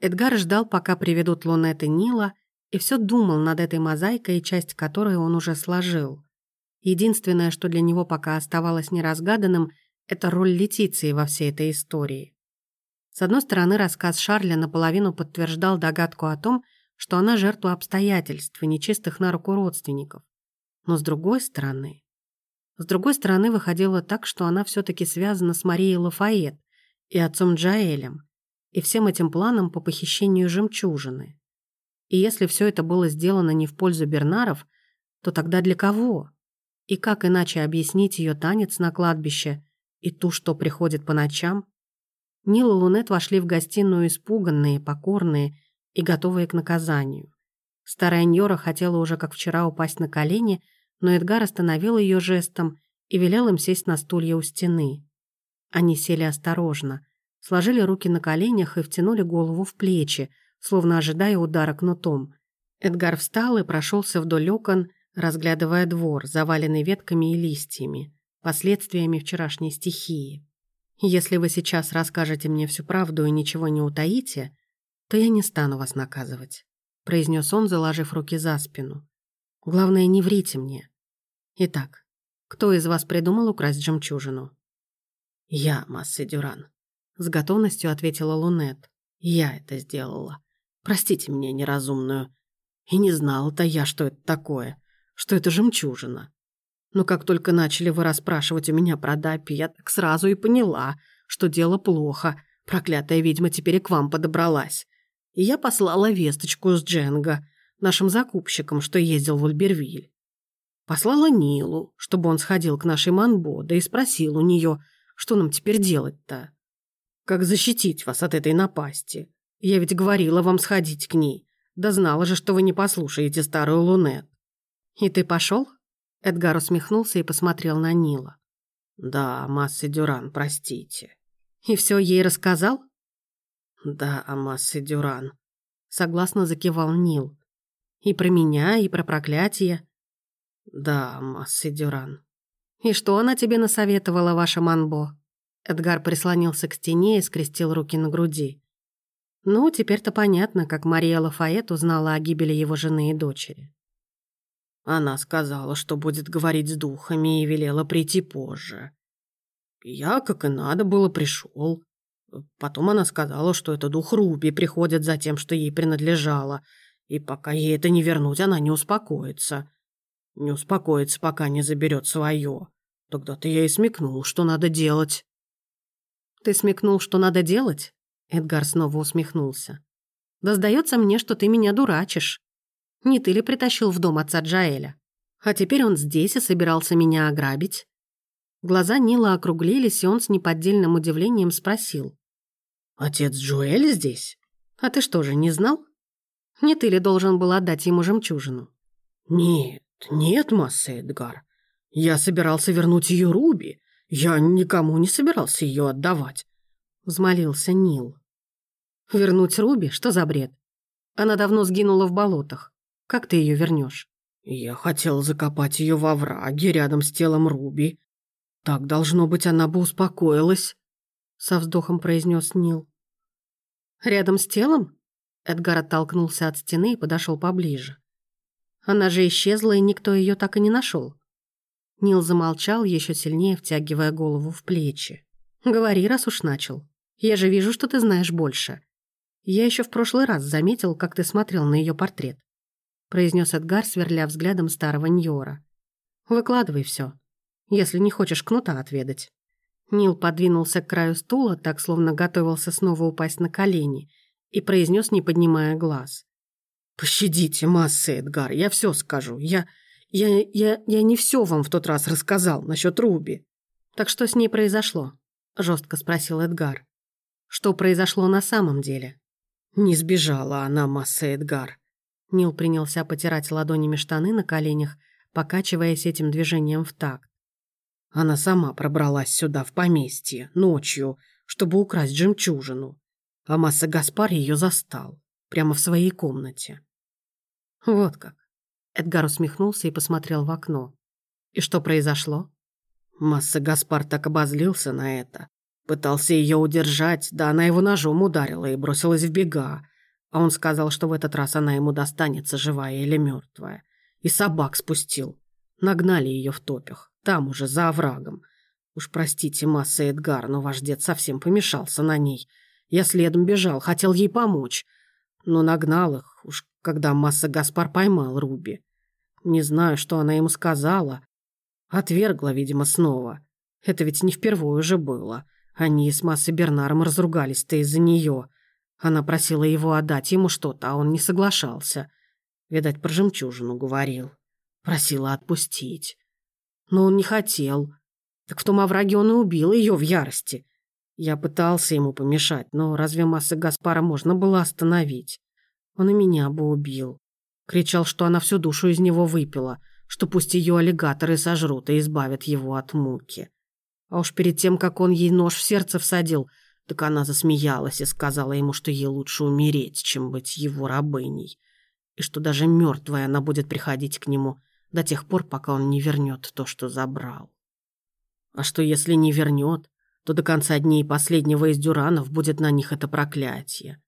Эдгар ждал, пока приведут Лунет Нила, и все думал над этой мозаикой, часть которой он уже сложил. Единственное, что для него пока оставалось неразгаданным, это роль Летиции во всей этой истории. С одной стороны, рассказ Шарля наполовину подтверждал догадку о том, что она жертва обстоятельств и нечистых на руку родственников. Но с другой стороны... С другой стороны, выходило так, что она все таки связана с Марией Лафайет и отцом Джаэлем, и всем этим планом по похищению жемчужины. И если все это было сделано не в пользу Бернаров, то тогда для кого? И как иначе объяснить ее танец на кладбище и ту, что приходит по ночам? Нил и Лунет вошли в гостиную испуганные, покорные и готовые к наказанию. Старая Ньора хотела уже как вчера упасть на колени, но Эдгар остановил ее жестом и велел им сесть на стулья у стены. Они сели осторожно, сложили руки на коленях и втянули голову в плечи, словно ожидая удара кнутом. Эдгар встал и прошелся вдоль окон, разглядывая двор, заваленный ветками и листьями, последствиями вчерашней стихии. Если вы сейчас расскажете мне всю правду и ничего не утаите, то я не стану вас наказывать», — произнес он, заложив руки за спину. «Главное, не врите мне. Итак, кто из вас придумал украсть жемчужину?» «Я, Масса Дюран», — с готовностью ответила Лунет. «Я это сделала. Простите меня неразумную. И не знала-то я, что это такое, что это жемчужина. Но как только начали вы расспрашивать у меня про Даппи, я так сразу и поняла, что дело плохо. Проклятая ведьма теперь и к вам подобралась. И я послала весточку с Дженга, нашим закупщиком, что ездил в Ульбервиль. Послала Нилу, чтобы он сходил к нашей Манбо, да и спросил у нее, что нам теперь делать-то. Как защитить вас от этой напасти? Я ведь говорила вам сходить к ней. Да знала же, что вы не послушаете старую Лунет. И ты пошел? Эдгар усмехнулся и посмотрел на Нила. «Да, Масса Дюран, простите». «И все ей рассказал?» «Да, Масса Дюран», — согласно закивал Нил. «И про меня, и про проклятие». «Да, Масса Дюран». «И что она тебе насоветовала, ваша Манбо?» Эдгар прислонился к стене и скрестил руки на груди. Ну, теперь-то понятно, как Мария Лафайет узнала о гибели его жены и дочери. Она сказала, что будет говорить с духами и велела прийти позже. Я, как и надо было, пришел. Потом она сказала, что это дух Руби приходит за тем, что ей принадлежало, и пока ей это не вернуть, она не успокоится. Не успокоится, пока не заберет свое. Тогда-то я и смекнул, что надо делать. «Ты смекнул, что надо делать?» Эдгар снова усмехнулся. «Да сдается мне, что ты меня дурачишь. Не ты ли притащил в дом отца Джаэля? А теперь он здесь и собирался меня ограбить?» Глаза Нила округлились, и он с неподдельным удивлением спросил. «Отец Джоэль здесь? А ты что же, не знал? Не ты ли должен был отдать ему жемчужину?» «Нет, нет, масса Эдгар. Я собирался вернуть ее Руби. Я никому не собирался ее отдавать», — взмолился Нил. «Вернуть Руби? Что за бред? Она давно сгинула в болотах. Как ты ее вернешь? Я хотел закопать ее во враге рядом с телом Руби. Так, должно быть, она бы успокоилась, со вздохом произнес Нил. Рядом с телом? Эдгар оттолкнулся от стены и подошел поближе. Она же исчезла, и никто ее так и не нашел. Нил замолчал, еще сильнее втягивая голову в плечи. «Говори, раз уж начал. Я же вижу, что ты знаешь больше. Я еще в прошлый раз заметил, как ты смотрел на ее портрет произнес Эдгар, сверля взглядом старого Ньора. «Выкладывай все, если не хочешь кнута отведать». Нил подвинулся к краю стула, так словно готовился снова упасть на колени, и произнес, не поднимая глаз. «Пощадите, массы, Эдгар, я все скажу. Я... я... я... я не все вам в тот раз рассказал насчет Руби». «Так что с ней произошло?» — жестко спросил Эдгар. «Что произошло на самом деле?» «Не сбежала она, масса Эдгар. Нил принялся потирать ладонями штаны на коленях, покачиваясь этим движением в такт. Она сама пробралась сюда, в поместье, ночью, чтобы украсть жемчужину. А Масса Гаспар ее застал, прямо в своей комнате. Вот как. Эдгар усмехнулся и посмотрел в окно. И что произошло? Масса Гаспар так обозлился на это. Пытался ее удержать, да она его ножом ударила и бросилась в бега. А он сказал, что в этот раз она ему достанется, живая или мертвая. И собак спустил. Нагнали ее в топях, там уже, за оврагом. Уж простите, масса Эдгар, но ваш дед совсем помешался на ней. Я следом бежал, хотел ей помочь. Но нагнал их, уж когда масса Гаспар поймал Руби. Не знаю, что она ему сказала. Отвергла, видимо, снова. Это ведь не впервые уже было. Они с массой Бернаром разругались-то из-за нее. Она просила его отдать ему что-то, а он не соглашался. Видать, про жемчужину говорил. Просила отпустить. Но он не хотел. Так в том овраге он и убил ее в ярости. Я пытался ему помешать, но разве массы Гаспара можно было остановить? Он и меня бы убил. Кричал, что она всю душу из него выпила, что пусть ее аллигаторы сожрут и избавят его от муки. А уж перед тем, как он ей нож в сердце всадил, так она засмеялась и сказала ему, что ей лучше умереть, чем быть его рабыней, и что даже мертвая она будет приходить к нему до тех пор, пока он не вернет то, что забрал. А что если не вернет, то до конца дней последнего из дюранов будет на них это проклятие.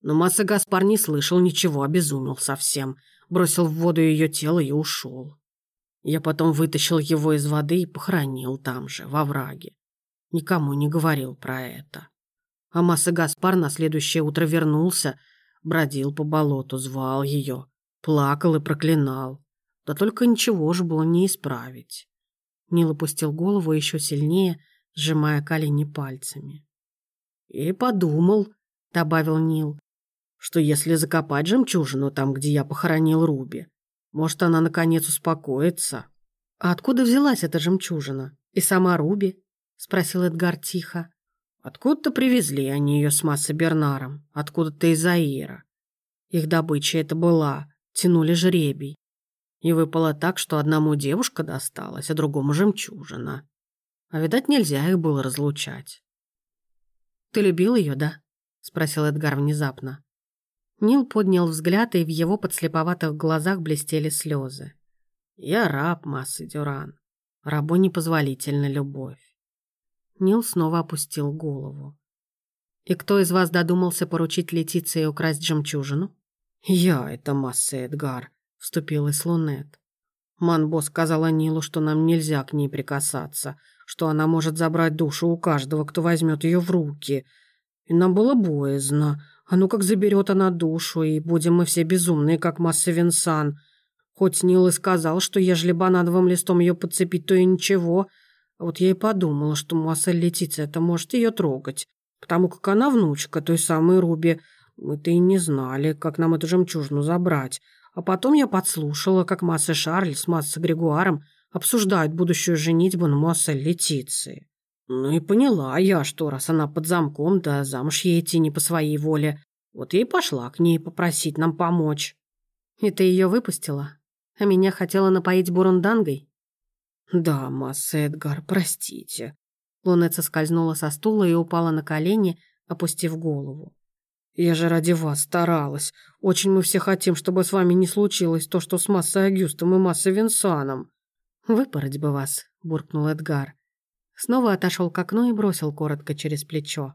Но Масса Гаспар не слышал ничего, обезумел совсем, бросил в воду ее тело и ушел. Я потом вытащил его из воды и похоронил там же, во враге. Никому не говорил про это. А Масса Гаспар на следующее утро вернулся, бродил по болоту, звал ее, плакал и проклинал. Да только ничего же было не исправить. Нил опустил голову еще сильнее, сжимая колени пальцами. «И подумал», — добавил Нил, «что если закопать жемчужину там, где я похоронил Руби, может, она, наконец, успокоится. «А откуда взялась эта жемчужина? И сама Руби?» — спросил Эдгар тихо. «Откуда-то привезли они ее с Массой Бернаром, откуда-то из Аира. Их добыча это была, тянули жребий. И выпало так, что одному девушка досталась, а другому жемчужина. А, видать, нельзя их было разлучать». «Ты любил ее, да?» — спросил Эдгар внезапно. Нил поднял взгляд, и в его подслеповатых глазах блестели слезы. «Я раб, Массы Дюран. Рабу непозволительна любовь». Нил снова опустил голову. «И кто из вас додумался поручить Летиции украсть жемчужину?» «Я, это Масса Эдгар», — вступил и Лунет. Манбо сказала Нилу, что нам нельзя к ней прикасаться, что она может забрать душу у каждого, кто возьмет ее в руки. И нам было боязно. А ну как заберет она душу, и будем мы все безумные, как масса Винсан. Хоть Нил и сказал, что ежели банановым листом ее подцепить, то и ничего. А вот я и подумала, что масса Летиция это может ее трогать, потому как она внучка той самой Руби. Мы-то и не знали, как нам эту жемчужину забрать. А потом я подслушала, как масса Шарль с массой Григуаром обсуждают будущую женитьбу на массе Летиции. Ну и поняла я, что раз она под замком, да замуж ей идти не по своей воле, вот я и пошла к ней попросить нам помочь. И ты ее выпустила? А меня хотела напоить бурундангой? Да, масс Эдгар, простите. Лунет соскользнула со стула и упала на колени, опустив голову. Я же ради вас старалась. Очень мы все хотим, чтобы с вами не случилось то, что с массой Агюстом и массой Винсаном. Выпороть бы вас, буркнул Эдгар. Снова отошел к окну и бросил коротко через плечо.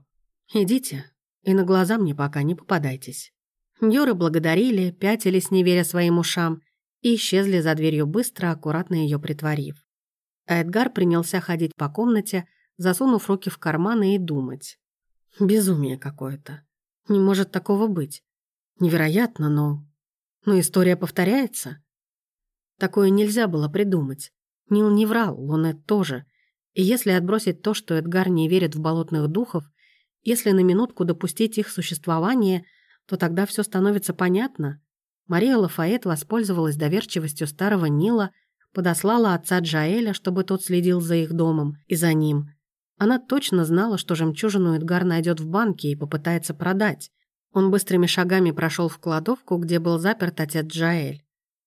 «Идите, и на глаза мне пока не попадайтесь». Юры благодарили, пятились, не веря своим ушам, и исчезли за дверью быстро, аккуратно ее притворив. А Эдгар принялся ходить по комнате, засунув руки в карманы и думать. Безумие какое-то. Не может такого быть. Невероятно, но... Но история повторяется. Такое нельзя было придумать. Нил не врал, Лунет тоже — и если отбросить то, что Эдгар не верит в болотных духов, если на минутку допустить их существование, то тогда все становится понятно. Мария Лафайет воспользовалась доверчивостью старого Нила, подослала отца Джаэля, чтобы тот следил за их домом и за ним. Она точно знала, что жемчужину Эдгар найдет в банке и попытается продать. Он быстрыми шагами прошел в кладовку, где был заперт отец Джаэль.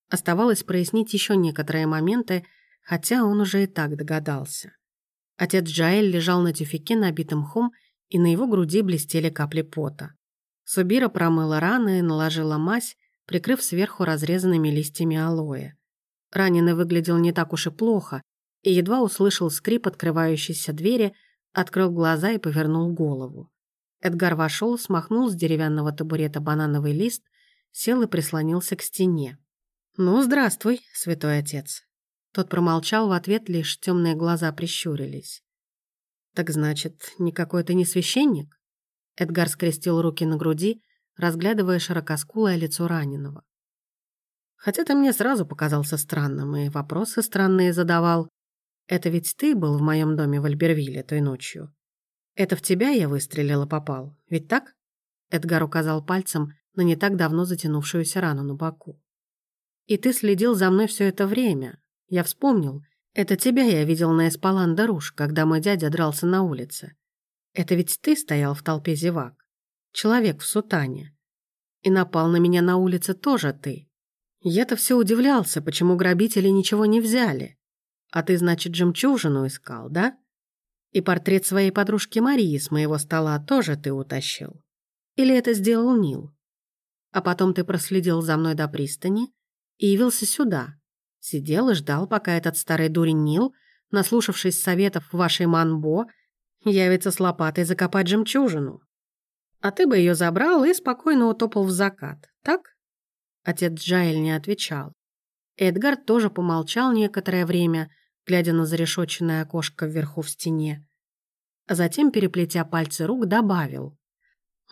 Оставалось прояснить еще некоторые моменты, хотя он уже и так догадался. Отец Джаэль лежал на тюфике, набитом мхом, и на его груди блестели капли пота. Субира промыла раны и наложила мазь, прикрыв сверху разрезанными листьями алоэ. Раненый выглядел не так уж и плохо, и едва услышал скрип открывающейся двери, открыл глаза и повернул голову. Эдгар вошел, смахнул с деревянного табурета банановый лист, сел и прислонился к стене. «Ну, здравствуй, святой отец». Тот промолчал в ответ, лишь темные глаза прищурились. «Так значит, никакой ты не священник?» Эдгар скрестил руки на груди, разглядывая широкоскулое лицо раненого. «Хотя ты мне сразу показался странным, и вопросы странные задавал. Это ведь ты был в моем доме в Альбервилле той ночью. Это в тебя я выстрелил и попал, ведь так?» Эдгар указал пальцем на не так давно затянувшуюся рану на боку. «И ты следил за мной все это время. Я вспомнил, это тебя я видел на Эспалан Руш, когда мой дядя дрался на улице. Это ведь ты стоял в толпе зевак. Человек в сутане. И напал на меня на улице тоже ты. Я-то все удивлялся, почему грабители ничего не взяли. А ты, значит, жемчужину искал, да? И портрет своей подружки Марии с моего стола тоже ты утащил. Или это сделал Нил? А потом ты проследил за мной до пристани и явился сюда, Сидел и ждал, пока этот старый дурень Нил, наслушавшись советов вашей Манбо, явится с лопатой закопать жемчужину. А ты бы ее забрал и спокойно утопал в закат, так? Отец Джаэль не отвечал. Эдгар тоже помолчал некоторое время, глядя на зарешоченное окошко вверху в стене. А затем, переплетя пальцы рук, добавил.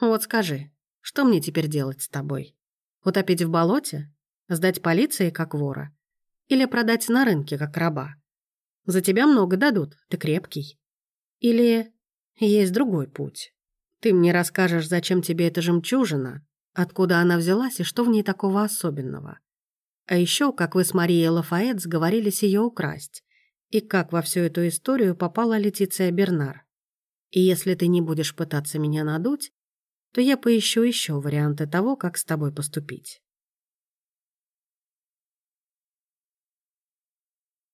«Вот скажи, что мне теперь делать с тобой? Утопить в болоте? Сдать полиции, как вора? Или продать на рынке, как раба. За тебя много дадут, ты крепкий. Или есть другой путь. Ты мне расскажешь, зачем тебе эта жемчужина, откуда она взялась и что в ней такого особенного. А еще, как вы с Марией Лафаэт сговорились ее украсть, и как во всю эту историю попала Летиция Бернар. И если ты не будешь пытаться меня надуть, то я поищу еще варианты того, как с тобой поступить.